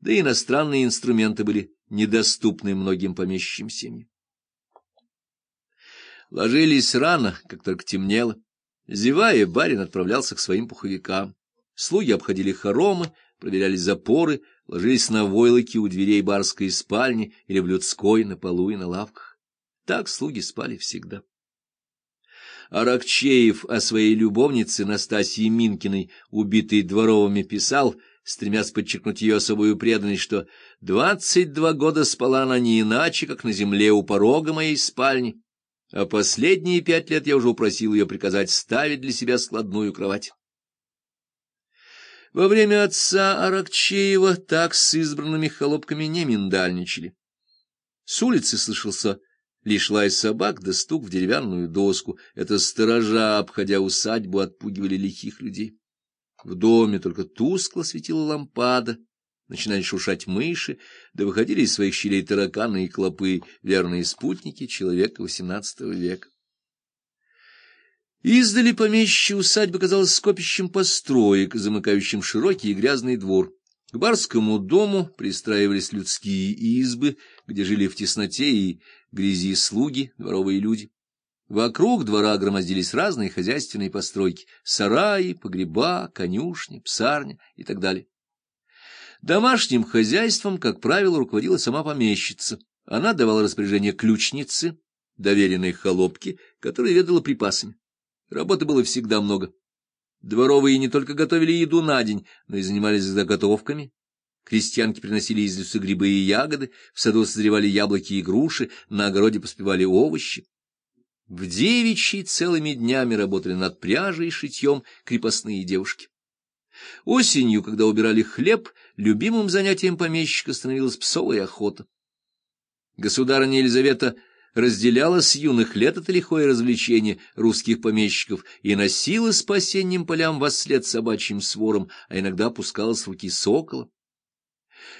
да и иностранные инструменты были недоступны многим помещичьим семьям. Ложились рано, как только темнело. Зевая, барин отправлялся к своим пуховикам. Слуги обходили хоромы, проверяли запоры, ложились на войлоки у дверей барской спальни или в людской, на полу и на лавках. Так слуги спали всегда. Аракчеев о своей любовнице Настасье Минкиной, убитой дворовыми, писал, стремясь подчеркнуть ее особую преданность, что двадцать два года спала она не иначе, как на земле у порога моей спальни, а последние пять лет я уже упросил ее приказать ставить для себя складную кровать. Во время отца Аракчеева так с избранными холопками не миндальничали. С улицы слышался лишь лай собак да стук в деревянную доску. Это сторожа, обходя усадьбу, отпугивали лихих людей. В доме только тускло светила лампада, начинали шуршать мыши, да выходили из своих щелей тараканы и клопы, верные спутники человека XVIII века. Издали помещичья усадьба казалась скопищем построек, замыкающим широкий и грязный двор. К барскому дому пристраивались людские избы, где жили в тесноте и грязи слуги, дворовые люди. Вокруг двора громоздились разные хозяйственные постройки — сараи, погреба, конюшни, псарня и так далее. Домашним хозяйством, как правило, руководила сама помещица. Она давала распоряжение ключнице, доверенной холопке, которая ведала припасами. Работы было всегда много. Дворовые не только готовили еду на день, но и занимались заготовками. Крестьянки приносили из леса грибы и ягоды, в саду созревали яблоки и груши, на огороде поспевали овощи. В девичьи целыми днями работали над пряжей и шитьем крепостные девушки. Осенью, когда убирали хлеб, любимым занятием помещика становилась псовая охота. Государыня Елизавета разделяла с юных лет это лихое развлечение русских помещиков и носила по осенним полям вослед собачьим свором, а иногда опускалась в руки сокола.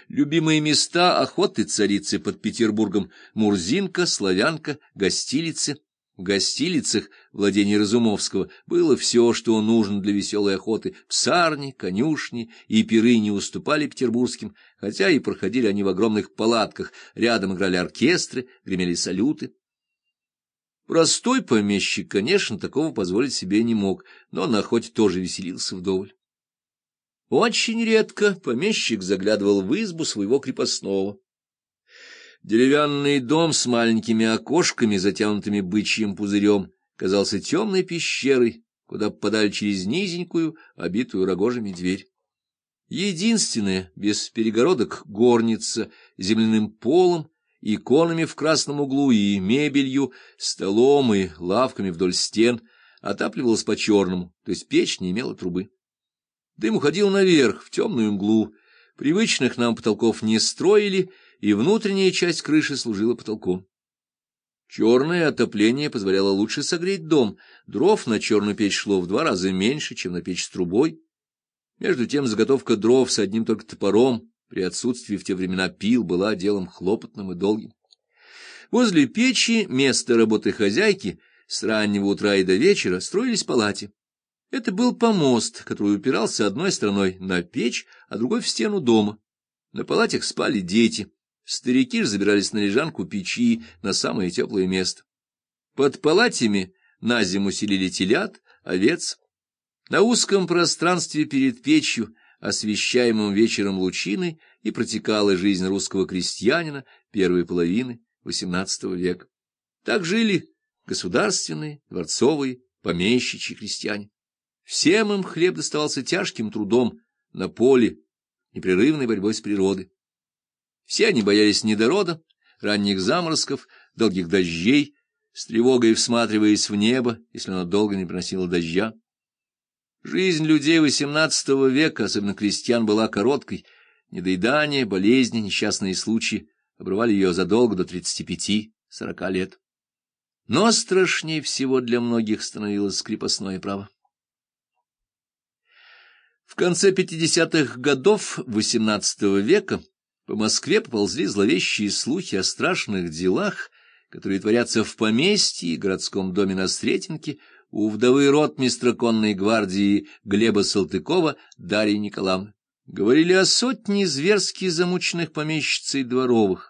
Любимые места охоты царицы под Петербургом — Мурзинка, Славянка, Гостилицы — в гостилицах владения Разумовского было все, что нужно для веселой охоты. Псарни, конюшни и пиры не уступали петербургским, хотя и проходили они в огромных палатках. Рядом играли оркестры, гремели салюты. Простой помещик, конечно, такого позволить себе не мог, но на охоте тоже веселился вдоволь. Очень редко помещик заглядывал в избу своего крепостного. Деревянный дом с маленькими окошками, затянутыми бычьим пузырем, казался темной пещерой, куда попадали через низенькую, обитую рогожами дверь. Единственная, без перегородок, горница, земляным полом, иконами в красном углу и мебелью, столом и лавками вдоль стен, отапливалась по-черному, то есть печь не имела трубы. Дым уходил наверх, в темную мглу. Привычных нам потолков не строили, и внутренняя часть крыши служила потолком. Черное отопление позволяло лучше согреть дом, дров на черную печь шло в два раза меньше, чем на печь с трубой. Между тем заготовка дров с одним только топором при отсутствии в те времена пил была делом хлопотным и долгим. Возле печи, место работы хозяйки, с раннего утра и до вечера строились палати. Это был помост, который упирался одной стороной на печь, а другой в стену дома. На палатях спали дети. Старики же забирались на лежанку печи, на самое теплое место. Под палатями на зиму селили телят, овец. На узком пространстве перед печью, освещаемым вечером лучиной, и протекала жизнь русского крестьянина первой половины XVIII века. Так жили государственные, дворцовые, помещичьи крестьяне. Всем им хлеб доставался тяжким трудом на поле, непрерывной борьбой с природой. Все они боялись недорода, ранних заморозков, долгих дождей, с тревогой всматриваясь в небо, если оно долго не приносило дождя. Жизнь людей XVIII века, особенно крестьян, была короткой. Недоедание, болезни, несчастные случаи обрывали ее задолго до 35-40 лет. Но страшнее всего для многих становилось крепостное право. В конце 50-х годов XVIII века по Москве поползли зловещие слухи о страшных делах, которые творятся в поместье и городском доме на Сретенке у вдовы ротмистра конной гвардии Глеба Салтыкова Дарьи Николаевны. Говорили о сотне зверски замученных помещицей дворовых,